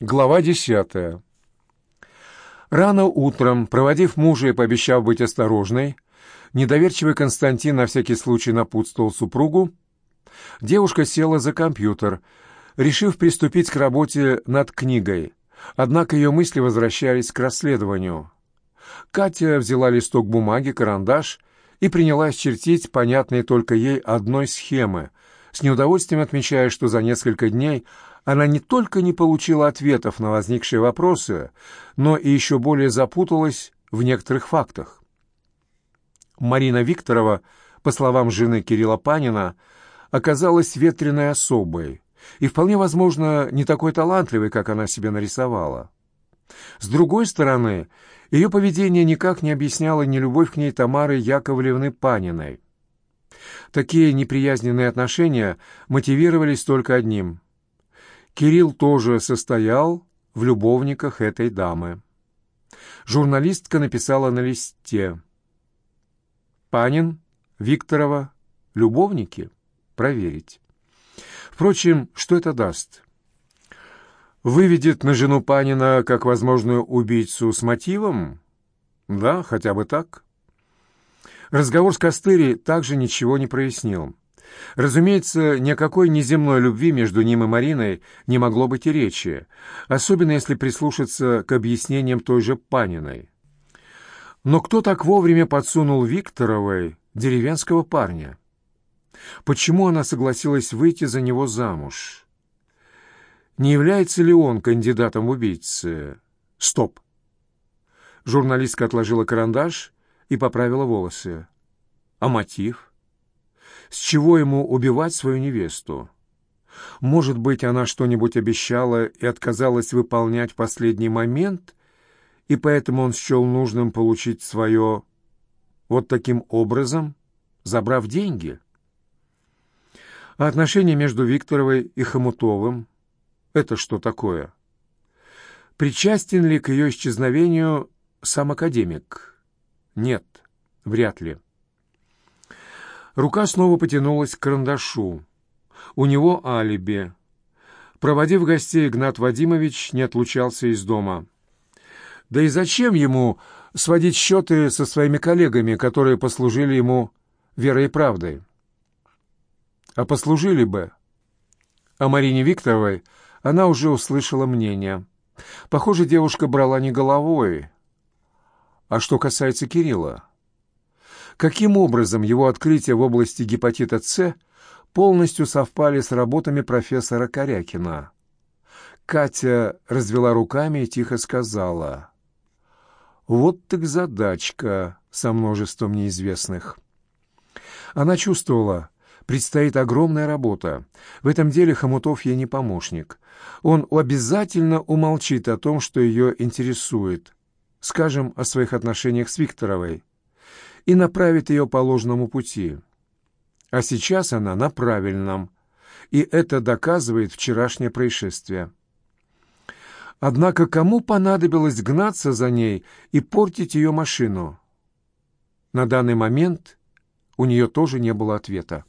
Глава десятая. Рано утром, проводив мужа и пообещав быть осторожной, недоверчивый Константин на всякий случай напутствовал супругу, девушка села за компьютер, решив приступить к работе над книгой, однако ее мысли возвращались к расследованию. Катя взяла листок бумаги, карандаш и принялась чертить понятные только ей одной схемы, с неудовольствием отмечая, что за несколько дней она не только не получила ответов на возникшие вопросы, но и еще более запуталась в некоторых фактах. Марина Викторова, по словам жены Кирилла Панина, оказалась ветреной особой и, вполне возможно, не такой талантливой, как она себе нарисовала. С другой стороны, ее поведение никак не объясняло нелюбовь к ней Тамары Яковлевны Паниной. Такие неприязненные отношения мотивировались только одним – Кирилл тоже состоял в любовниках этой дамы. Журналистка написала на листе. «Панин, Викторова, любовники? Проверить». Впрочем, что это даст? Выведет на жену Панина как возможную убийцу с мотивом? Да, хотя бы так. Разговор с Костыри также ничего не прояснил. Разумеется, ни о какой неземной любви между ним и Мариной не могло быть и речи, особенно если прислушаться к объяснениям той же Паниной. Но кто так вовремя подсунул Викторовой деревенского парня? Почему она согласилась выйти за него замуж? Не является ли он кандидатом убийцы? Стоп! Журналистка отложила карандаш и поправила волосы. А мотив? С чего ему убивать свою невесту? Может быть, она что-нибудь обещала и отказалась выполнять в последний момент, и поэтому он счел нужным получить свое вот таким образом, забрав деньги? А отношения между Викторовой и Хомутовым — это что такое? Причастен ли к ее исчезновению сам академик? Нет, вряд ли. Рука снова потянулась к карандашу. У него алиби. Проводив гостей, Игнат Вадимович не отлучался из дома. Да и зачем ему сводить счеты со своими коллегами, которые послужили ему верой и правдой? А послужили бы. О Марине Викторовой она уже услышала мнение. Похоже, девушка брала не головой. А что касается Кирилла... Каким образом его открытия в области гепатита С полностью совпали с работами профессора Корякина? Катя развела руками и тихо сказала. «Вот так задачка со множеством неизвестных». Она чувствовала, предстоит огромная работа. В этом деле Хомутов ей не помощник. Он обязательно умолчит о том, что ее интересует. Скажем, о своих отношениях с Викторовой и направит ее по ложному пути. А сейчас она на правильном, и это доказывает вчерашнее происшествие. Однако кому понадобилось гнаться за ней и портить ее машину? На данный момент у нее тоже не было ответа.